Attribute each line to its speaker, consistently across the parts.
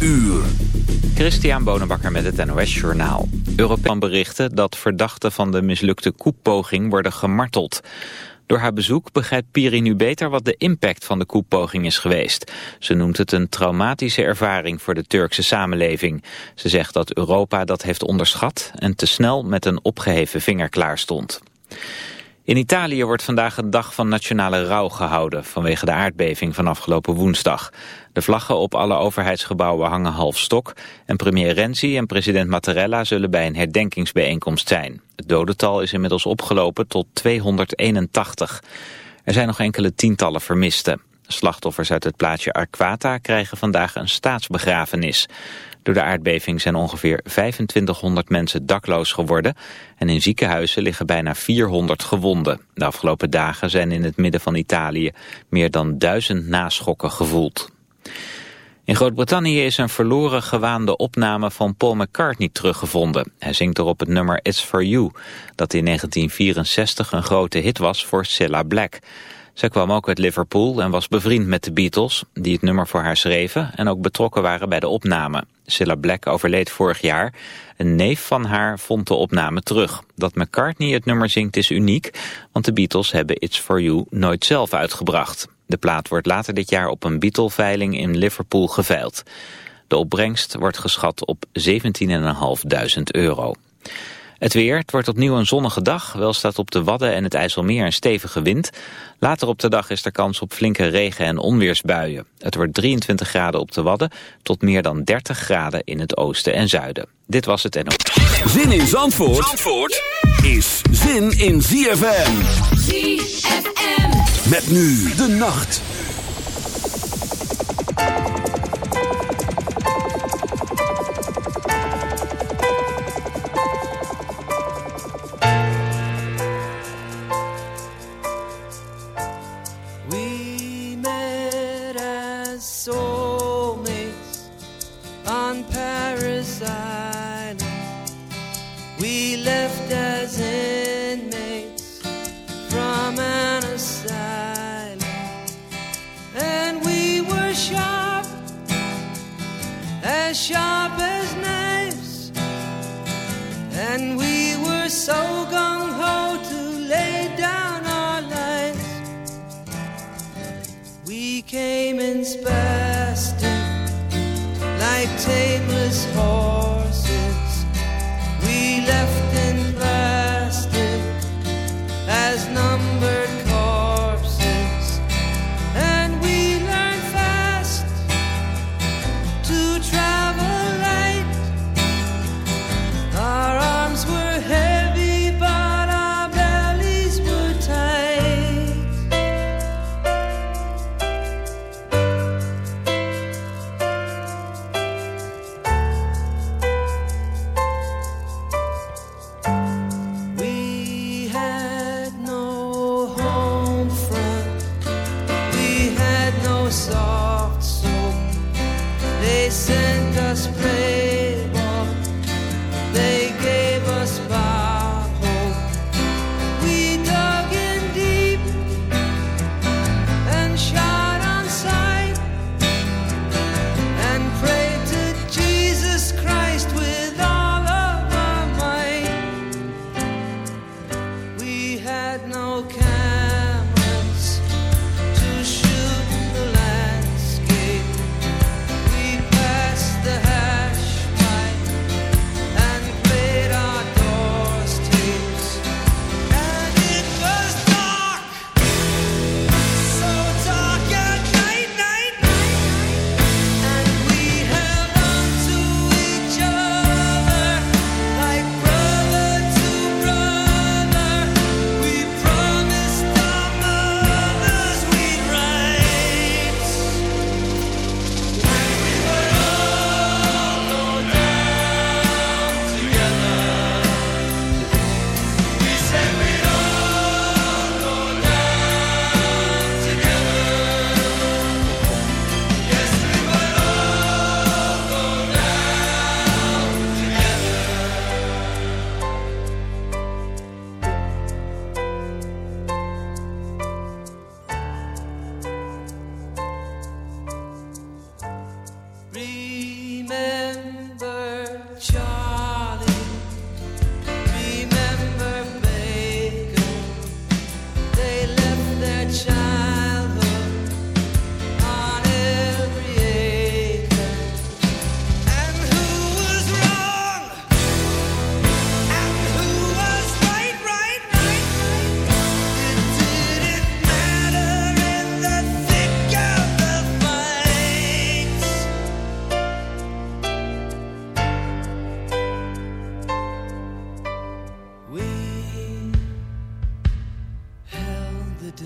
Speaker 1: uur.
Speaker 2: Christian Bonenbakker met het NOS Journaal. European berichten dat verdachten van de mislukte koepoging worden gemarteld. Door haar bezoek begrijpt Piri nu beter wat de impact van de koepoging is geweest. Ze noemt het een traumatische ervaring voor de Turkse samenleving. Ze zegt dat Europa dat heeft onderschat en te snel met een opgeheven vinger klaar stond. In Italië wordt vandaag een dag van nationale rouw gehouden vanwege de aardbeving van afgelopen woensdag. De vlaggen op alle overheidsgebouwen hangen half stok en premier Renzi en president Mattarella zullen bij een herdenkingsbijeenkomst zijn. Het dodental is inmiddels opgelopen tot 281. Er zijn nog enkele tientallen vermisten. Slachtoffers uit het plaatsje Arquata krijgen vandaag een staatsbegrafenis. Door de aardbeving zijn ongeveer 2500 mensen dakloos geworden en in ziekenhuizen liggen bijna 400 gewonden. De afgelopen dagen zijn in het midden van Italië meer dan duizend naschokken gevoeld. In Groot-Brittannië is een verloren gewaande opname van Paul McCartney teruggevonden. Hij zingt erop het nummer It's For You, dat in 1964 een grote hit was voor Cilla Black. Zij kwam ook uit Liverpool en was bevriend met de Beatles, die het nummer voor haar schreven en ook betrokken waren bij de opname. Cilla Black overleed vorig jaar. Een neef van haar vond de opname terug. Dat McCartney het nummer zingt is uniek, want de Beatles hebben It's For You nooit zelf uitgebracht. De plaat wordt later dit jaar op een Beatle-veiling in Liverpool geveild. De opbrengst wordt geschat op 17.500 euro. Het weer, het wordt opnieuw een zonnige dag. Wel staat op de Wadden en het IJsselmeer een stevige wind. Later op de dag is er kans op flinke regen- en onweersbuien. Het wordt 23 graden op de Wadden tot meer dan 30 graden in het oosten en zuiden. Dit was het en
Speaker 1: Zin in Zandvoort, Zandvoort is zin in ZFM. ZFM. Met nu de nacht.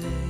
Speaker 3: say.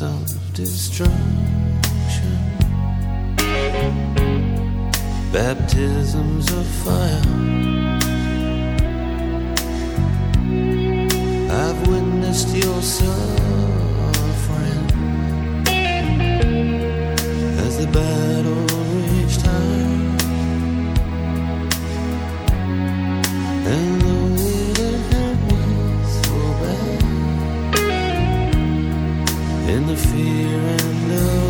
Speaker 4: Fields of destruction. Baptisms of fire. I've witnessed your suffering the fear and alarm,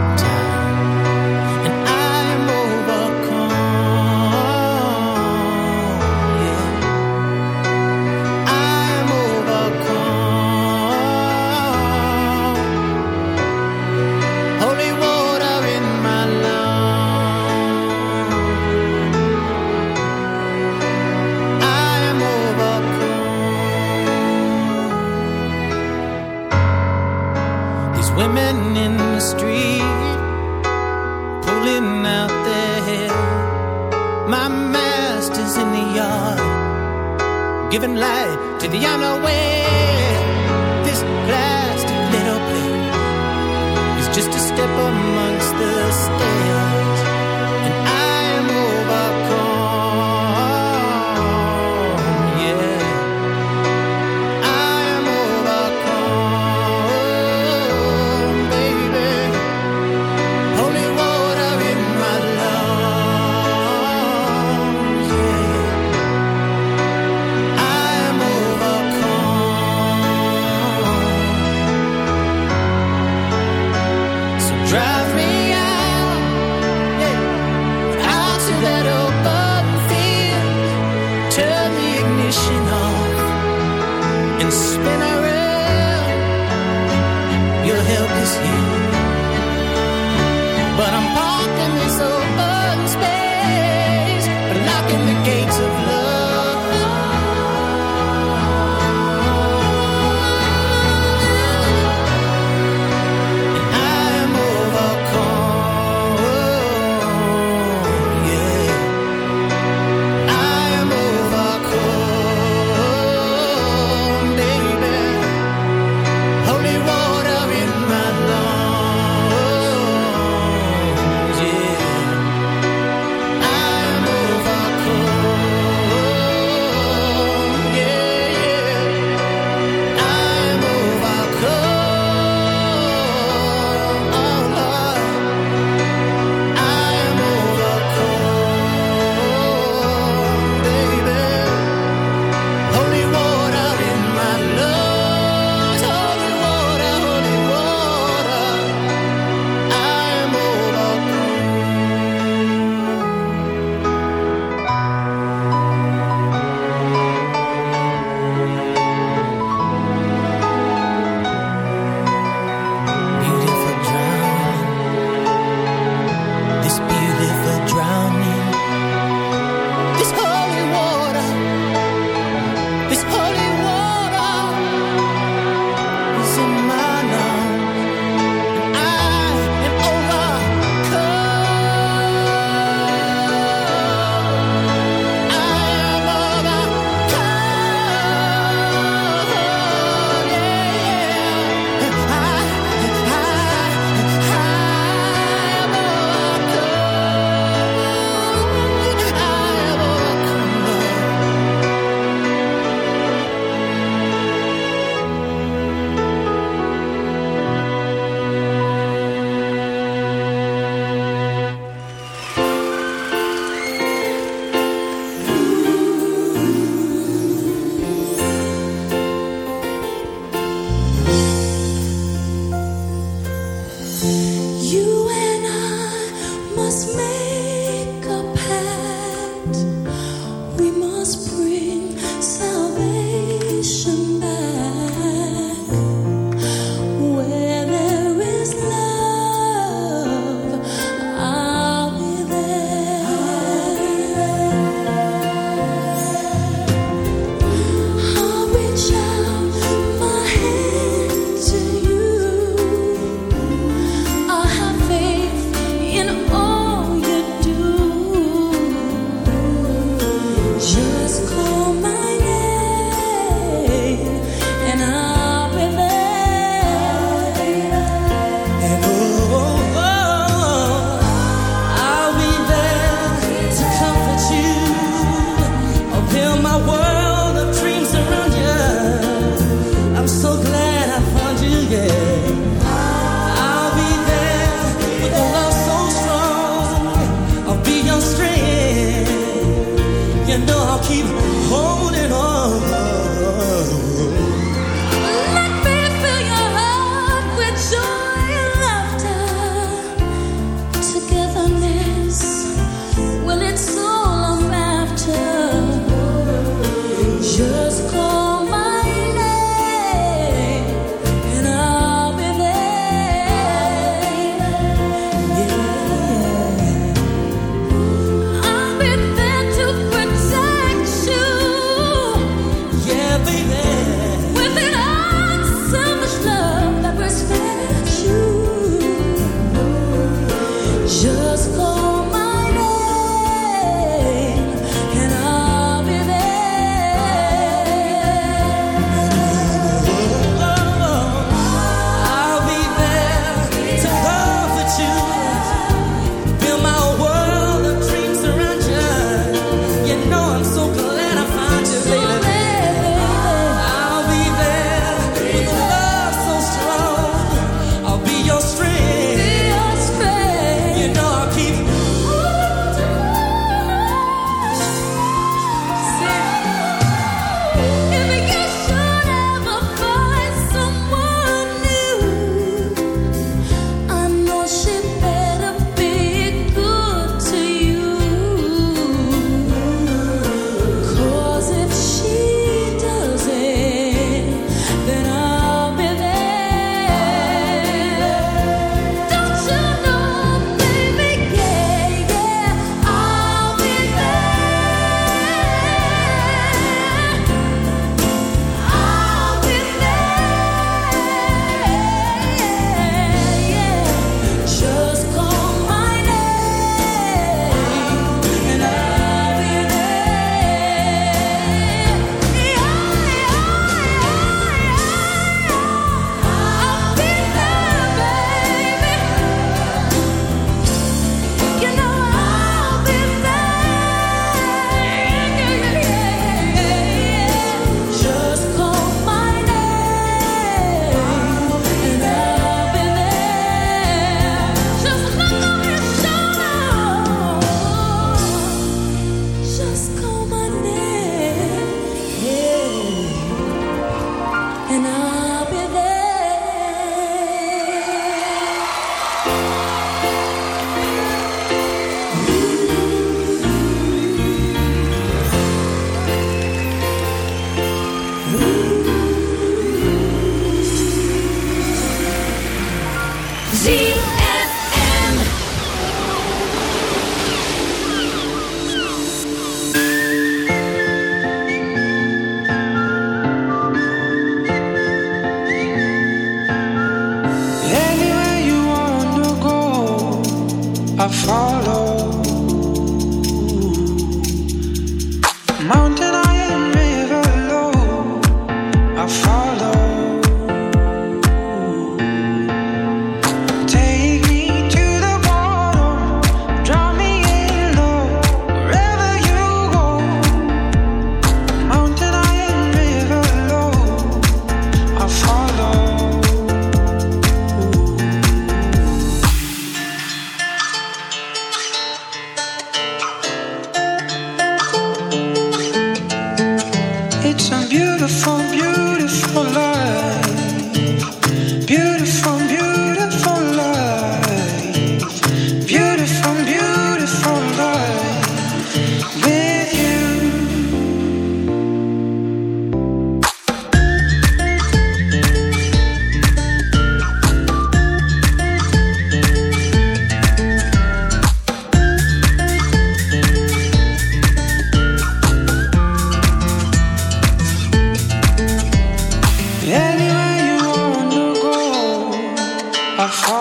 Speaker 5: Oh.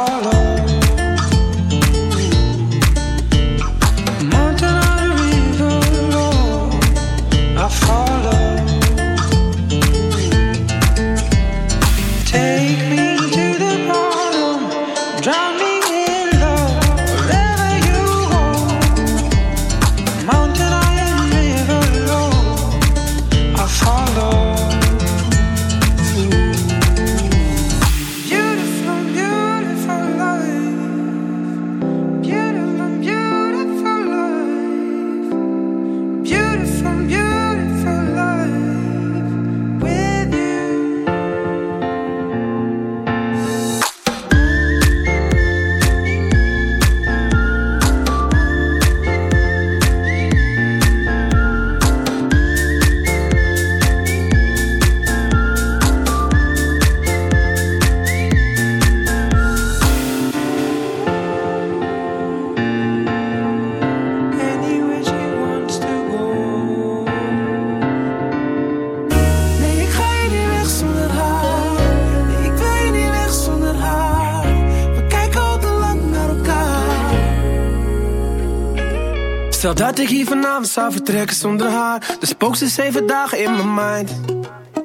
Speaker 5: Dat ik hier vanavond zou vertrekken zonder haar. De spook ze zeven dagen in mijn mind.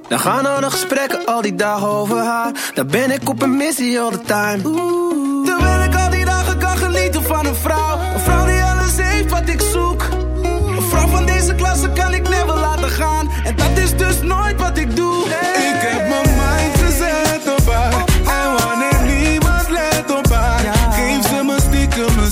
Speaker 5: Dan gaan al de gesprekken al die dagen over haar. Daar ben ik op een missie all the time. Oeh. Terwijl ik al die dagen kan genieten van een vrouw. Een vrouw die alles heeft wat ik zoek. Een vrouw van deze klasse kan ik never laten gaan. En dat is dus nooit wat ik doe.
Speaker 6: Ik heb mijn mind gezet op haar. En wanneer niemand let op haar
Speaker 5: Geef ze me
Speaker 6: stiekem een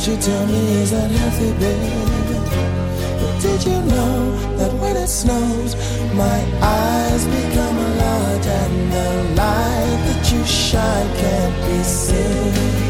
Speaker 7: And you tell me,
Speaker 1: is that healthy. But did you know that when it snows, my eyes become a lot and the light that you shine can't be seen?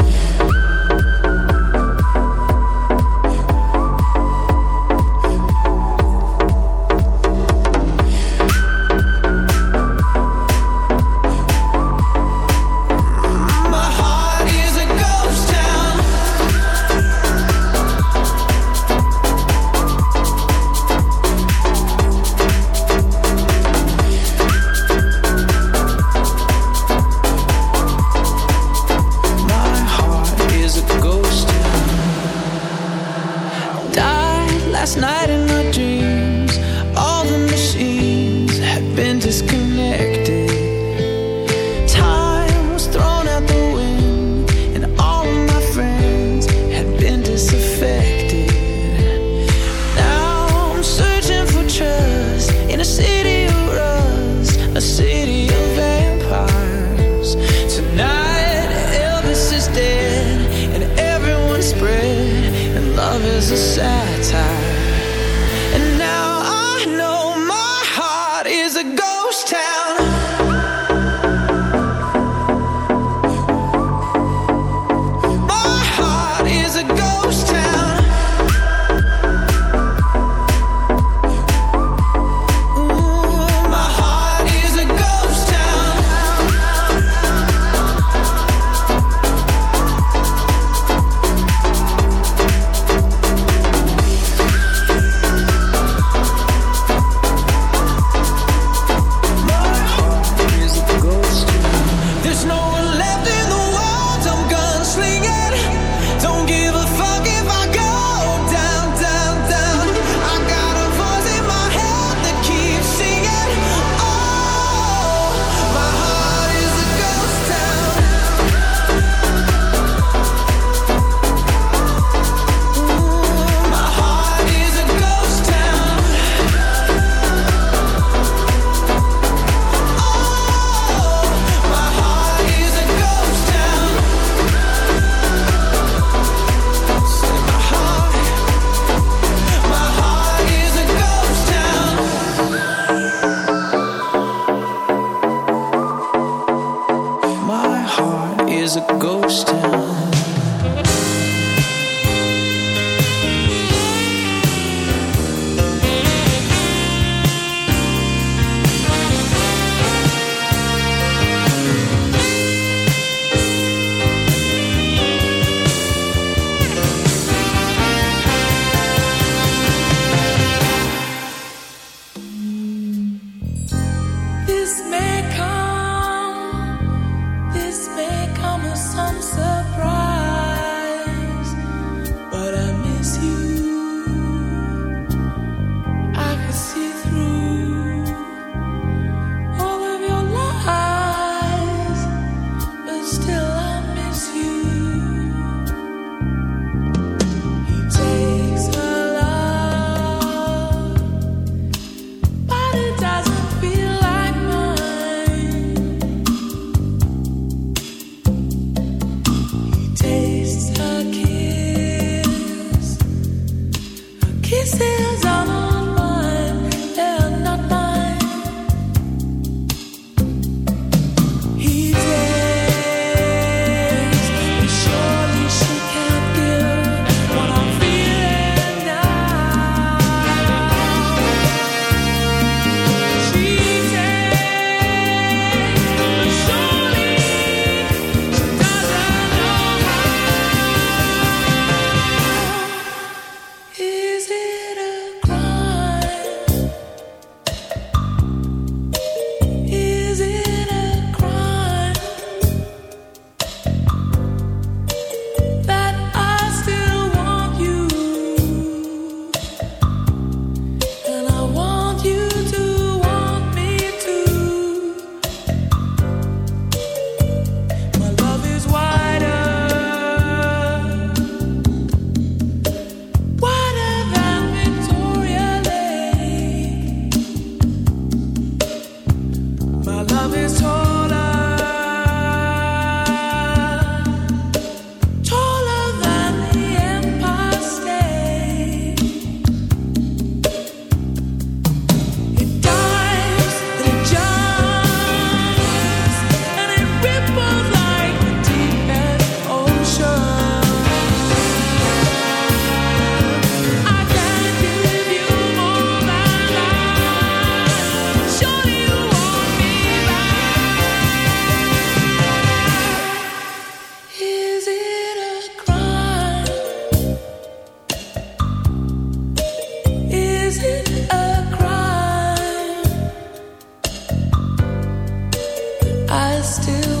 Speaker 8: still